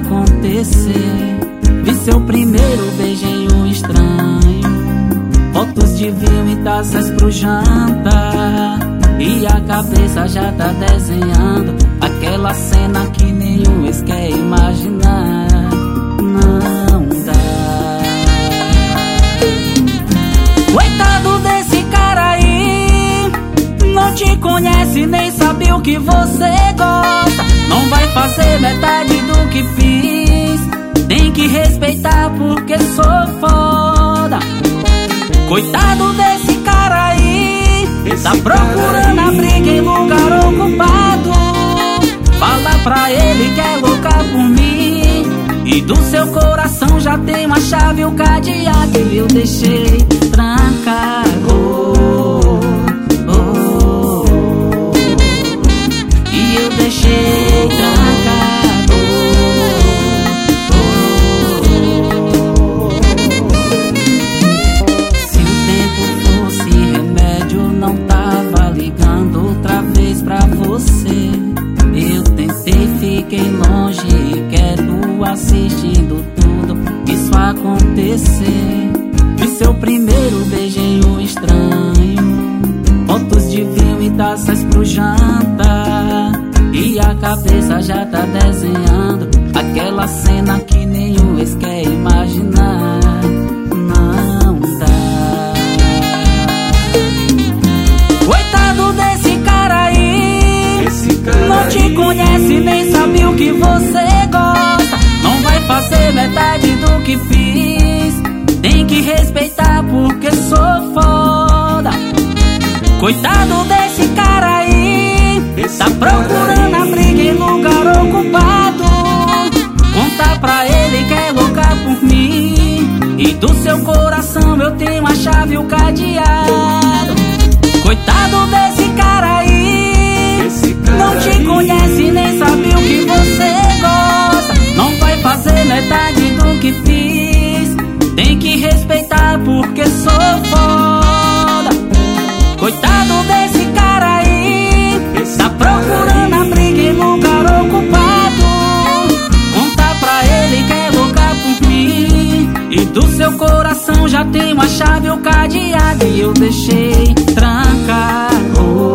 acontecer. Vi seu primeiro beijinho estranho. Fotos de vinho e taças pro jantar. E a cabeça já tá desenhando aquela cena que nenhum ex quer imaginar. Não dá. Coitado desse cara aí, não te conhece nem sabe o que você gosta. Não vai fazer metade do que fiz. Tem que respeitar porque sou foda. Coitado desse cara aí, Esse tá procurando a briga em lugar ocupado. Fala pra ele que é louca por mim. E do seu coração já tem uma chave, o cadeado e eu deixei tava ligando outra vez pra você. Eu tentei, fiquei longe e quieto, assistindo tudo isso acontecer. Vi seu primeiro beijinho estranho, fotos de vinho e taças pro jantar. E a cabeça já tá desenhando aquela cena que nenhum ex quer imaginar. Vai fazer metade do que fiz. Tem que respeitar porque sou foda. Coitado desse cara aí. Esse Tá procurando aí. a briga em lugar ocupado. Conta pra ele que é louca por mim. E do seu coração eu tenho a chave e o cadeado. Do seu coração já tem uma chave, o cadeado. E eu deixei trancado.